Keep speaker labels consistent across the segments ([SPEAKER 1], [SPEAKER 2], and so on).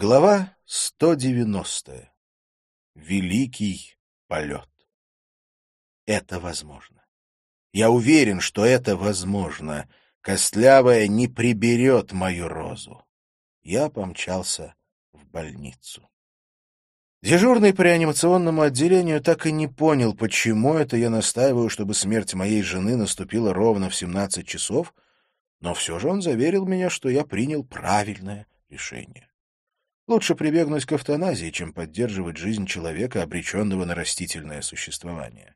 [SPEAKER 1] Глава 190. Великий полет. Это возможно. Я уверен, что это возможно. Костлявая не приберет мою розу. Я помчался в больницу. Дежурный по реанимационному отделению так и не понял, почему это я настаиваю, чтобы смерть моей жены наступила ровно в 17 часов, но все же он заверил меня, что я принял правильное решение. Лучше прибегнуть к эвтаназии, чем поддерживать жизнь человека, обреченного на растительное существование.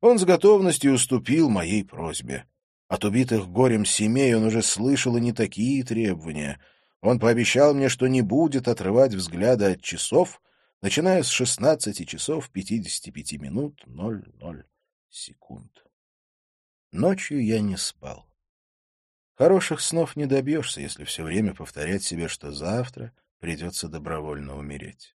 [SPEAKER 1] Он с готовностью уступил моей просьбе. От убитых горем семей он уже слышал и не такие требования. Он пообещал мне, что не будет отрывать взгляда от часов, начиная с 16 часов 55 минут 00 секунд. Ночью я не спал. Хороших снов не добьешься, если все время повторять себе, что завтра придется добровольно умереть.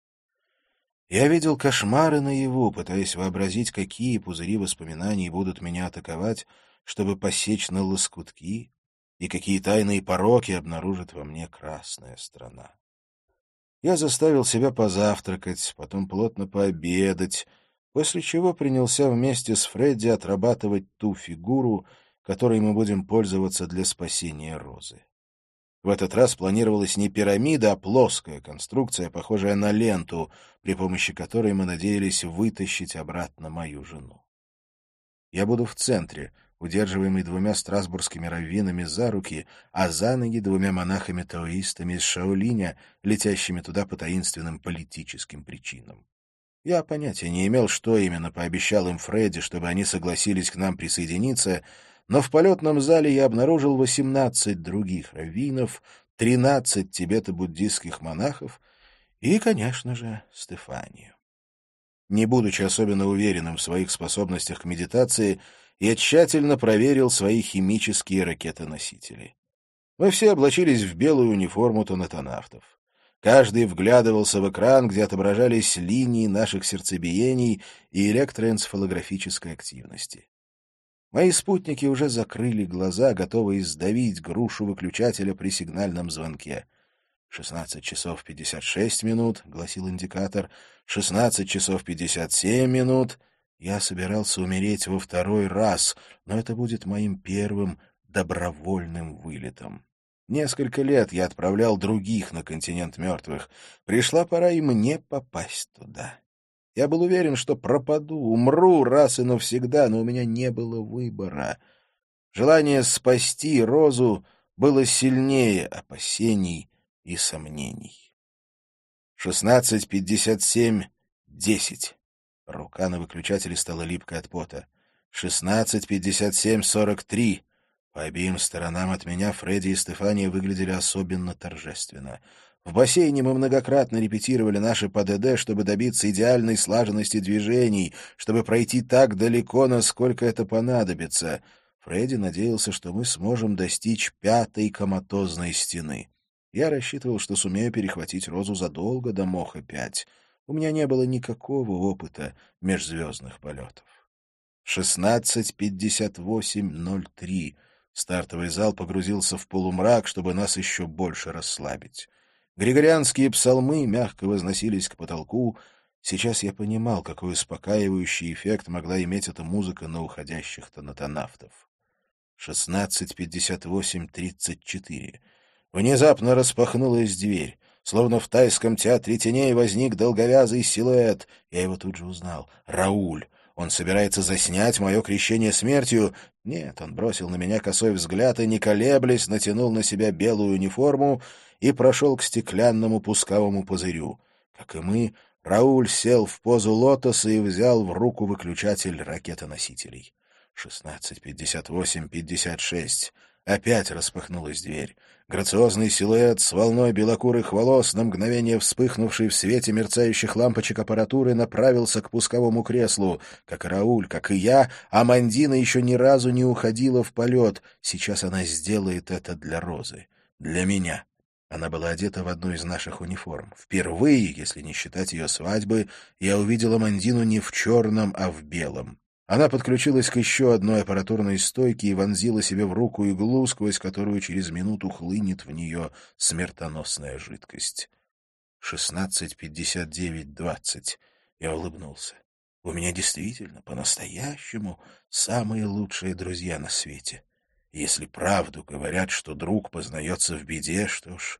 [SPEAKER 1] Я видел кошмары наяву, пытаясь вообразить, какие пузыри воспоминаний будут меня атаковать, чтобы посечь на лоскутки, и какие тайные пороки обнаружит во мне красная страна. Я заставил себя позавтракать, потом плотно пообедать, после чего принялся вместе с Фредди отрабатывать ту фигуру, которой мы будем пользоваться для спасения Розы. В этот раз планировалась не пирамида, а плоская конструкция, похожая на ленту, при помощи которой мы надеялись вытащить обратно мою жену. Я буду в центре, удерживаемый двумя страсбургскими раввинами за руки, а за ноги двумя монахами-таоистами из Шаолиня, летящими туда по таинственным политическим причинам. Я понятия не имел, что именно пообещал им Фредди, чтобы они согласились к нам присоединиться, но в полетном зале я обнаружил 18 других раввинов, 13 тибето-буддистских монахов и, конечно же, Стефанию. Не будучи особенно уверенным в своих способностях к медитации, я тщательно проверил свои химические ракетоносители. Мы все облачились в белую униформу тонатонавтов. Каждый вглядывался в экран, где отображались линии наших сердцебиений и электроэнцефалографической активности. Мои спутники уже закрыли глаза, готовые сдавить грушу выключателя при сигнальном звонке. «Шестнадцать часов пятьдесят шесть минут», — гласил индикатор. «Шестнадцать часов пятьдесят семь минут». Я собирался умереть во второй раз, но это будет моим первым добровольным вылетом. Несколько лет я отправлял других на континент мертвых. Пришла пора и мне попасть туда. Я был уверен, что пропаду, умру раз и навсегда, но у меня не было выбора. Желание спасти Розу было сильнее опасений и сомнений. Шестнадцать пятьдесят семь десять. Рука на выключателе стала липкой от пота. Шестнадцать пятьдесят семь сорок три. По обеим сторонам от меня Фредди и Стефания выглядели особенно торжественно. В бассейне мы многократно репетировали наши ПДД, чтобы добиться идеальной слаженности движений, чтобы пройти так далеко, насколько это понадобится. Фредди надеялся, что мы сможем достичь пятой коматозной стены. Я рассчитывал, что сумею перехватить Розу задолго до Моха-5. У меня не было никакого опыта межзвездных полетов. 16.58.03. Стартовый зал погрузился в полумрак, чтобы нас еще больше расслабить. Григорианские псалмы мягко возносились к потолку. Сейчас я понимал, какой успокаивающий эффект могла иметь эта музыка на уходящих тонатонавтов. 16.58.34. Внезапно распахнулась дверь. Словно в тайском театре теней возник долговязый силуэт. Я его тут же узнал. Рауль. Он собирается заснять мое крещение смертью. Нет, он бросил на меня косой взгляд и, не колеблясь, натянул на себя белую униформу и прошел к стеклянному пусковому пузырю. Как и мы, Рауль сел в позу лотоса и взял в руку выключатель ракетоносителей. Шестнадцать, пятьдесят восемь, пятьдесят шесть. Опять распахнулась дверь. Грациозный силуэт с волной белокурых волос, на мгновение вспыхнувший в свете мерцающих лампочек аппаратуры, направился к пусковому креслу. Как Рауль, как и я, Амандина еще ни разу не уходила в полет. Сейчас она сделает это для Розы. Для меня. Она была одета в одну из наших униформ. Впервые, если не считать ее свадьбы, я увидел Амандину не в черном, а в белом. Она подключилась к еще одной аппаратурной стойке и вонзила себе в руку иглу, сквозь которую через минуту хлынет в нее смертоносная жидкость. шестнадцать пятьдесят девять двадцать. Я улыбнулся. У меня действительно, по-настоящему, самые лучшие друзья на свете. Если правду говорят, что друг познается в беде, что ж,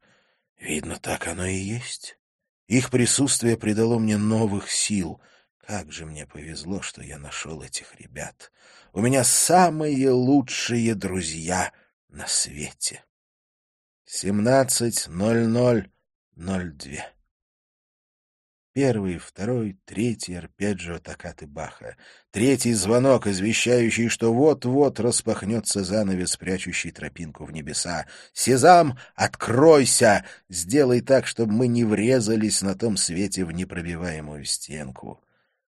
[SPEAKER 1] видно, так оно и есть. Их присутствие придало мне новых сил. Как же мне повезло, что я нашел этих ребят. У меня самые лучшие друзья на свете. Семнадцать ноль ноль ноль две. Первый, второй, третий арпеджио токкаты Баха. Третий звонок, извещающий, что вот-вот распахнется занавес, прячущий тропинку в небеса. «Сезам, откройся! Сделай так, чтобы мы не врезались на том свете в непробиваемую стенку».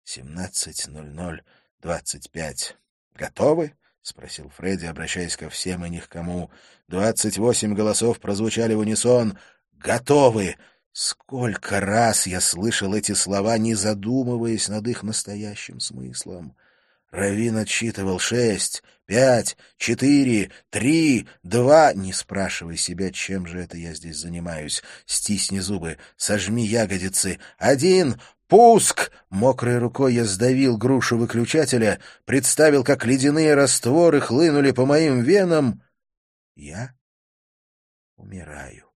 [SPEAKER 1] Семнадцать ноль ноль двадцать пять. «Готовы?» — спросил Фредди, обращаясь ко всем и ни к кому. Двадцать восемь голосов прозвучали в унисон. «Готовы!» Сколько раз я слышал эти слова, не задумываясь над их настоящим смыслом. Равин отсчитывал шесть, пять, четыре, три, два. Не спрашивай себя, чем же это я здесь занимаюсь. Стисни зубы, сожми ягодицы. Один, «Пуск!» Мокрой рукой я сдавил грушу выключателя, представил, как ледяные растворы хлынули по моим венам. Я умираю.